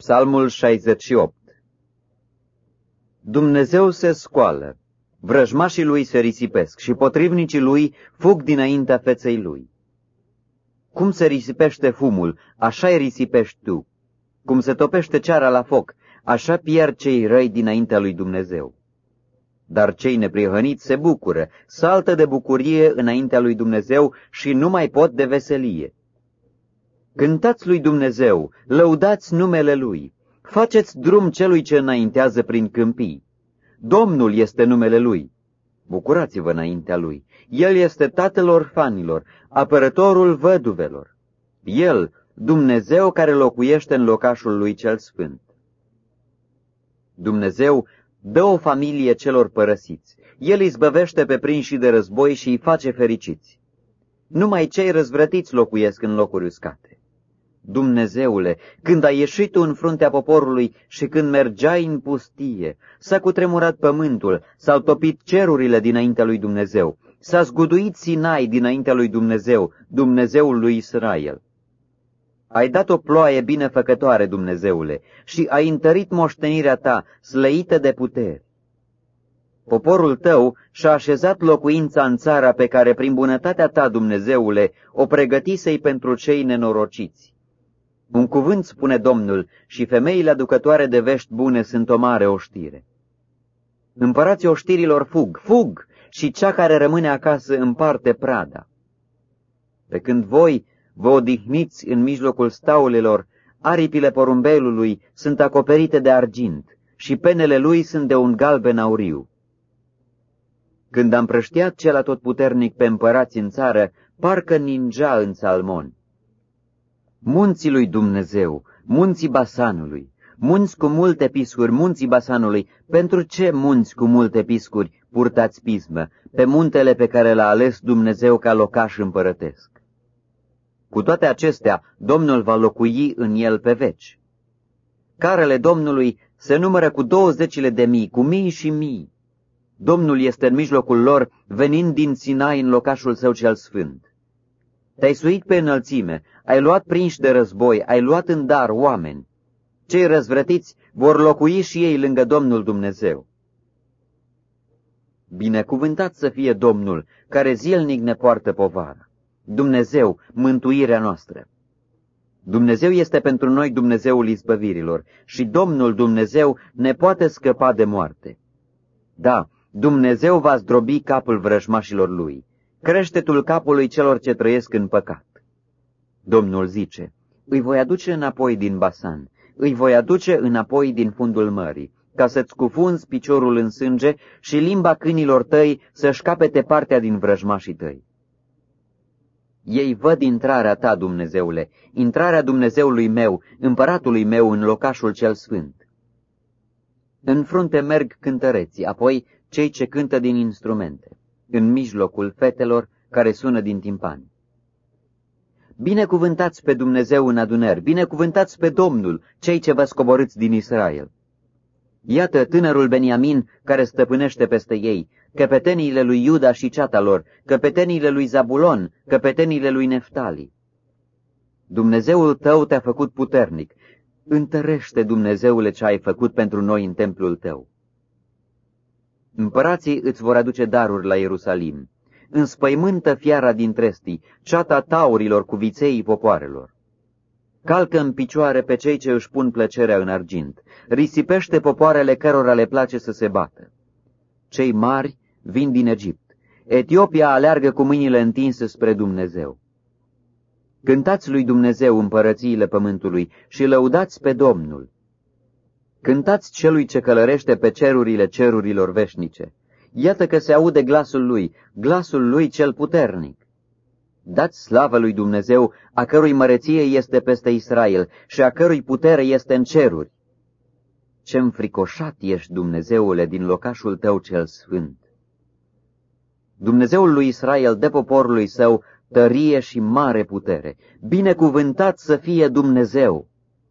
Psalmul 68 Dumnezeu se scoală, vrăjmașii lui se risipesc și potrivnicii lui fug dinaintea feței lui. Cum se risipește fumul, așa îi risipești tu. Cum se topește ceara la foc, așa pierd cei răi dinaintea lui Dumnezeu. Dar cei neprihăniți se bucură, saltă de bucurie înaintea lui Dumnezeu și nu mai pot de veselie. Cântați lui Dumnezeu, lăudați numele Lui, faceți drum celui ce înaintează prin câmpii. Domnul este numele Lui. Bucurați-vă înaintea Lui. El este tatăl orfanilor, apărătorul văduvelor. El, Dumnezeu care locuiește în locașul Lui cel Sfânt. Dumnezeu dă o familie celor părăsiți. El îi zbăvește pe prinși de război și îi face fericiți. Numai cei răzvrătiți locuiesc în locuri uscate. Dumnezeule, când ai ieșit tu în fruntea poporului și când mergeai în pustie, s-a cutremurat pământul, s-au topit cerurile dinaintea lui Dumnezeu, s-a zguduit Sinai dinaintea lui Dumnezeu, Dumnezeul lui Israel. Ai dat o ploaie binefăcătoare, Dumnezeule, și ai întărit moștenirea ta, slăită de puteri. Poporul tău și-a așezat locuința în țara pe care, prin bunătatea ta, Dumnezeule, o pregătisei pentru cei nenorociți. Un cuvânt spune Domnul și femeile aducătoare de vești bune sunt o mare oștire. Împărații oștirilor fug, fug, și cea care rămâne acasă împarte prada. Pe când voi vă odihniți în mijlocul staulelor, aripile porumbelului sunt acoperite de argint și penele lui sunt de un galben auriu. Când am prăștiat cel atotputernic pe împărați în țară, parcă ningea în salmon munții lui Dumnezeu, munții Basanului, munți cu multe piscuri, munții Basanului, pentru ce munți cu multe piscuri purtați pismă, pe muntele pe care l-a ales Dumnezeu ca locaș împărătesc? Cu toate acestea, Domnul va locui în el pe veci. Carele Domnului se numără cu douăzecile de mii, cu mii și mii. Domnul este în mijlocul lor, venind din Sinai în locașul său cel sfânt. Te-ai suit pe înălțime, ai luat prinși de război, ai luat în dar oameni. Cei răzvrătiți vor locui și ei lângă Domnul Dumnezeu. Binecuvântat să fie Domnul, care zilnic ne poartă povara. Dumnezeu, mântuirea noastră. Dumnezeu este pentru noi Dumnezeul izbăvirilor și Domnul Dumnezeu ne poate scăpa de moarte. Da, Dumnezeu va zdrobi capul vrăjmașilor lui creștetul capului celor ce trăiesc în păcat. Domnul zice, îi voi aduce înapoi din Basan, îi voi aduce înapoi din fundul mării, ca să-ți cufunzi piciorul în sânge și limba câinilor tăi să-și capete partea din vrăjmașii tăi. Ei văd intrarea ta, Dumnezeule, intrarea Dumnezeului meu, împăratului meu în locașul cel sfânt. În frunte merg cântăreții, apoi cei ce cântă din instrumente în mijlocul fetelor care sună din timpani. Binecuvântați pe Dumnezeu în adunări, binecuvântați pe Domnul, cei ce vă scoborâți din Israel. Iată tânărul Beniamin care stăpânește peste ei, căpeteniile lui Iuda și ceata lor, căpeteniile lui Zabulon, căpeteniile lui Neftali. Dumnezeul tău te-a făcut puternic, întărește Dumnezeule ce ai făcut pentru noi în templul tău. Împărații îți vor aduce daruri la Ierusalim. Înspăimântă fiara din trestii, ceata taurilor cu vițeii popoarelor. Calcă în picioare pe cei ce își pun plăcerea în argint, risipește popoarele cărora le place să se bată. Cei mari vin din Egipt. Etiopia aleargă cu mâinile întinse spre Dumnezeu. Cântați lui Dumnezeu împărățiile pământului și lăudați pe Domnul. Cântați celui ce călărește pe cerurile cerurilor veșnice. Iată că se aude glasul lui, glasul lui cel puternic. Dați slavă lui Dumnezeu, a cărui măreție este peste Israel și a cărui putere este în ceruri. Ce înfricoșat ești, Dumnezeule, din locașul tău cel sfânt. Dumnezeul lui Israel de poporului său tărie și mare putere. Binecuvântat să fie Dumnezeu!